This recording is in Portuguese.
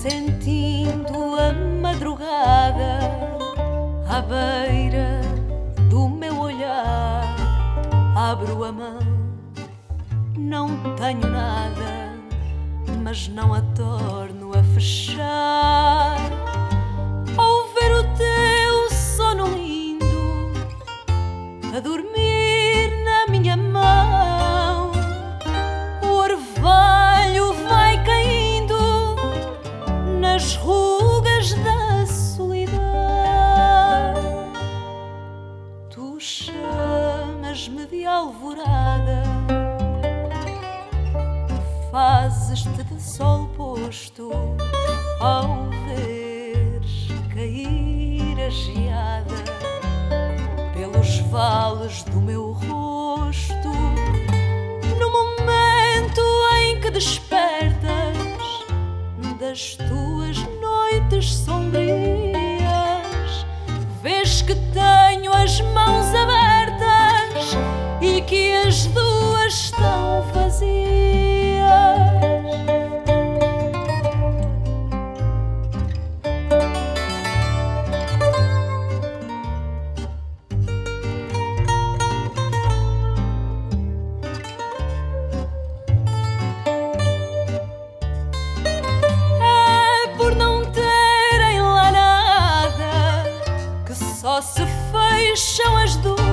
Sentindo a madrugada à beira do meu olhar, abro a mão, não tenho nada, mas não a torno a fechar. Ao ver o teu sono lindo a dormir chamas-me de alvorada, fazes-te de sol posto ao veres cair a geada pelos vales do meu rosto. No momento em que despertas das tuas noites sombrias, vês que tenho as mãos deixam as dores.